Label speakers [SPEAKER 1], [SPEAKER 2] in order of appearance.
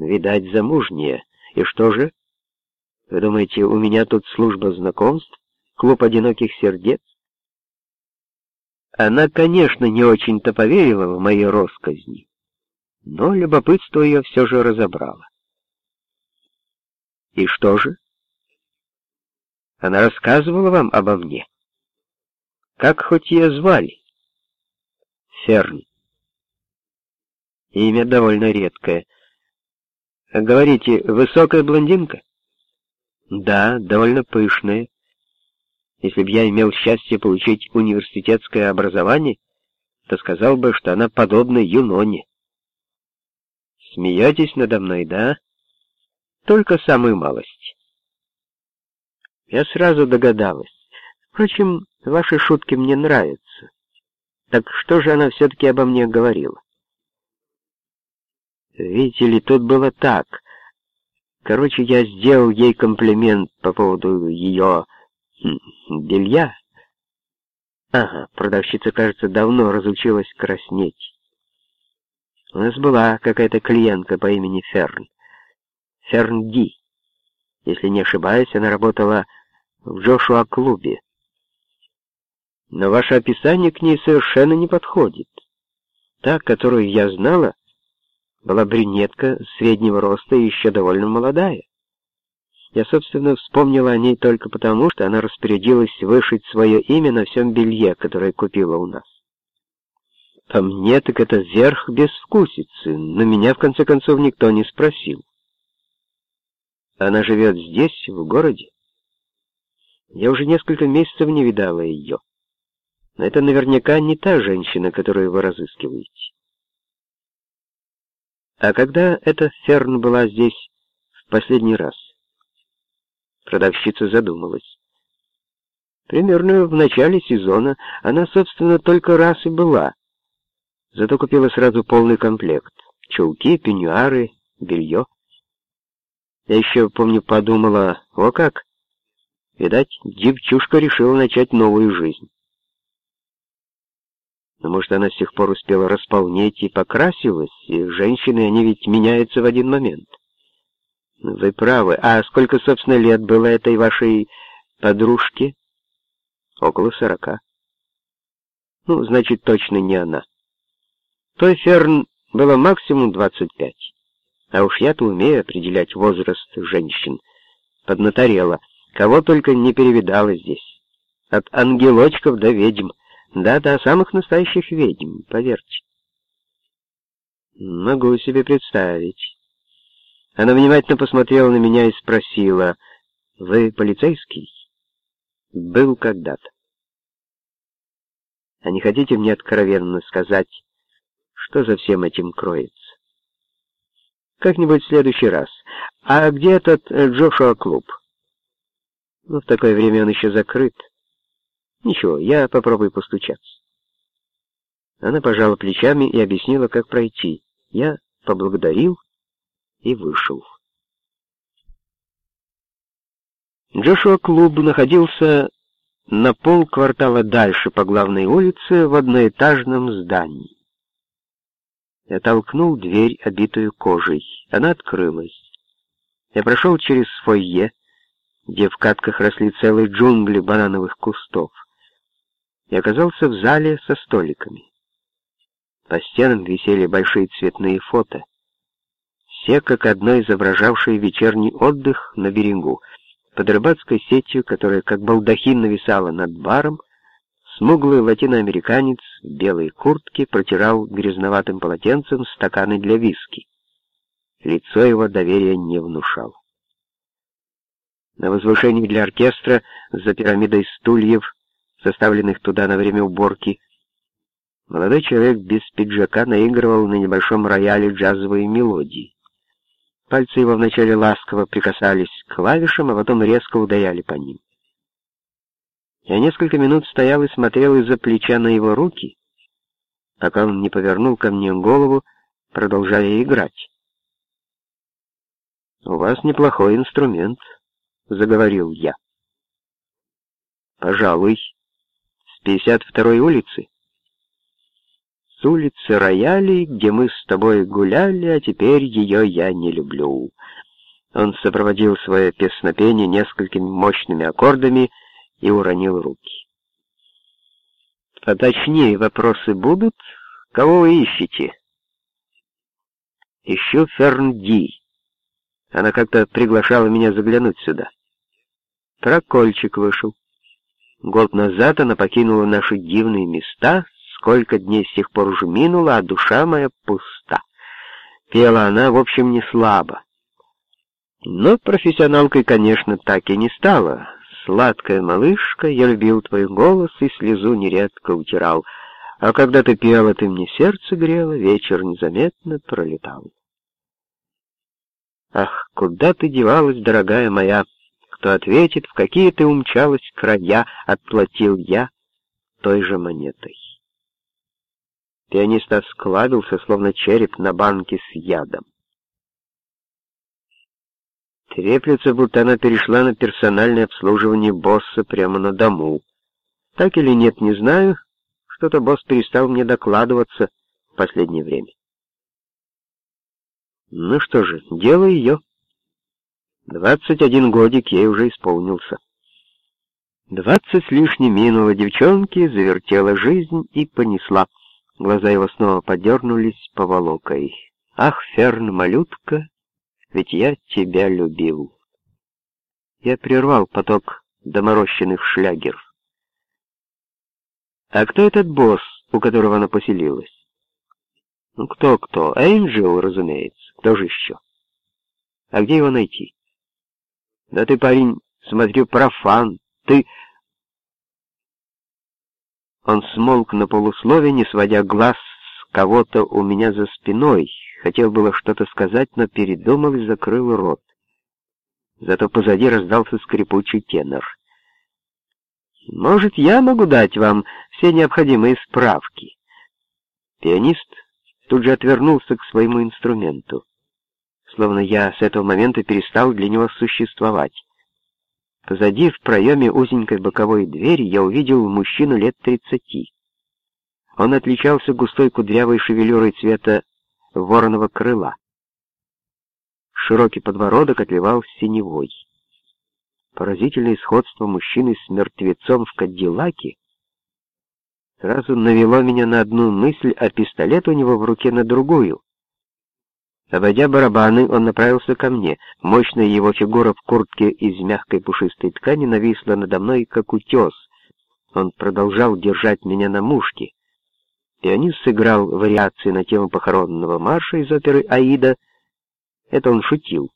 [SPEAKER 1] Видать, замужняя. И что же? Вы думаете, у меня тут служба знакомств? Клуб одиноких сердец? Она, конечно, не очень-то поверила в мои росказни, но любопытство ее все же разобрало. И что же? Она рассказывала вам обо мне? Как хоть ее звали? Ферн. Имя довольно редкое. Говорите, высокая блондинка? Да, довольно пышная. Если бы я имел счастье получить университетское образование, то сказал бы, что она подобна Юноне. Смеетесь надо мной, да? Только самую малость. Я сразу догадалась. Впрочем, ваши шутки мне нравятся. Так что же она все-таки обо мне говорила? Видите ли, тут было так. Короче, я сделал ей комплимент по поводу ее белья. Ага, продавщица, кажется, давно разучилась краснеть. У нас была какая-то клиентка по имени Ферн. Ферн Ди. Если не ошибаюсь, она работала в Джошуа-клубе. Но ваше описание к ней совершенно не подходит. Та, которую я знала, была брюнетка среднего роста и еще довольно молодая. Я, собственно, вспомнила о ней только потому, что она распорядилась вышить свое имя на всем белье, которое купила у нас. По мне, так это верх безвкусицы, но меня, в конце концов, никто не спросил. Она живет здесь, в городе. Я уже несколько месяцев не видала ее. Но это наверняка не та женщина, которую вы разыскиваете. А когда эта Ферн была здесь в последний раз? Продавщица задумалась. Примерно в начале сезона она, собственно, только раз и была. Зато купила сразу полный комплект. Чулки, пеньюары, белье. Я еще, помню, подумала, о как. Видать, девчушка решила начать новую жизнь. Но, может, она с тех пор успела располнеть и покрасилась, и женщины, они ведь меняются в один момент. Вы правы. А сколько, собственно, лет было этой вашей подружке? Около сорока. Ну, значит, точно не она. Той Ферн было максимум двадцать пять. А уж я-то умею определять возраст женщин. Поднаторела. Кого только не перевидала здесь. От ангелочков до ведьм. Да-да, самых настоящих ведьм, поверьте. Могу себе представить. Она внимательно посмотрела на меня и спросила, «Вы полицейский?» «Был когда-то». «А не хотите мне откровенно сказать, что за всем этим кроется?» «Как-нибудь в следующий раз. А где этот э, Джошуа клуб?» «Ну, в такое время он еще закрыт». «Ничего, я попробую постучаться». Она пожала плечами и объяснила, как пройти. Я поблагодарил и вышел. Джошуа Клуб находился на полквартала дальше по главной улице в одноэтажном здании. Я толкнул дверь, обитую кожей. Она открылась. Я прошел через фойе, где в катках росли целые джунгли банановых кустов, и оказался в зале со столиками. По стенам висели большие цветные фото все как одно изображавшие вечерний отдых на берегу. Под рыбацкой сетью, которая как балдахин нависала над баром, смуглый латиноамериканец в белой куртке протирал грязноватым полотенцем стаканы для виски. Лицо его доверия не внушало. На возвышении для оркестра за пирамидой стульев, составленных туда на время уборки, молодой человек без пиджака наигрывал на небольшом рояле джазовые мелодии. Пальцы его вначале ласково прикасались к клавишам, а потом резко ударяли по ним. Я несколько минут стоял и смотрел из-за плеча на его руки, пока он не повернул ко мне голову, продолжая играть. «У вас неплохой инструмент», — заговорил я. «Пожалуй, с 52-й улицы». с улицы роялей, где мы с тобой гуляли, а теперь ее я не люблю». Он сопроводил свое песнопение несколькими мощными аккордами и уронил руки. «Поточнее вопросы будут? Кого вы ищете?» «Ищу Фернди. Она как-то приглашала меня заглянуть сюда. Прокольчик вышел. Год назад она покинула наши дивные места, сколько дней с тех пор уже минуло, а душа моя пуста. Пела она, в общем, не слабо. Но профессионалкой, конечно, так и не стала. Сладкая малышка, я любил твой голос и слезу нередко утирал. А когда ты пела, ты мне сердце грела, вечер незаметно пролетал. Ах, куда ты девалась, дорогая моя? Кто ответит, в какие ты умчалась края, отплатил я той же монетой. Пианист осклабился, словно череп на банке с ядом. Треплется, будто она перешла на персональное обслуживание босса прямо на дому. Так или нет, не знаю. Что-то босс перестал мне докладываться в последнее время. Ну что же, дело ее. Двадцать один годик ей уже исполнился. Двадцать с лишним минуло девчонки, завертела жизнь и понесла. Глаза его снова подернулись поволокой. «Ах, Ферн, малютка, ведь я тебя любил». Я прервал поток доморощенных шлягеров. «А кто этот босс, у которого она поселилась?» «Ну, кто-кто? Энджел, разумеется. Кто же еще?» «А где его найти?» Да ты, парень, смотрю, профан. Ты...» Он смолк на полуслове, не сводя глаз с кого-то у меня за спиной. Хотел было что-то сказать, но передумал и закрыл рот. Зато позади раздался скрипучий тенор. «Может, я могу дать вам все необходимые справки?» Пианист тут же отвернулся к своему инструменту словно я с этого момента перестал для него существовать. Позади, в проеме узенькой боковой двери, я увидел мужчину лет тридцати. Он отличался густой кудрявой шевелюрой цвета вороного крыла. Широкий подбородок отливал синевой. Поразительное сходство мужчины с мертвецом в Кадиллаке сразу навело меня на одну мысль, а пистолет у него в руке на другую. Обойдя барабаны, он направился ко мне. Мощная его фигура в куртке из мягкой пушистой ткани нависла надо мной, как утес. Он продолжал держать меня на мушке. Пианист сыграл вариации на тему похоронного марша из оперы «Аида». Это он шутил.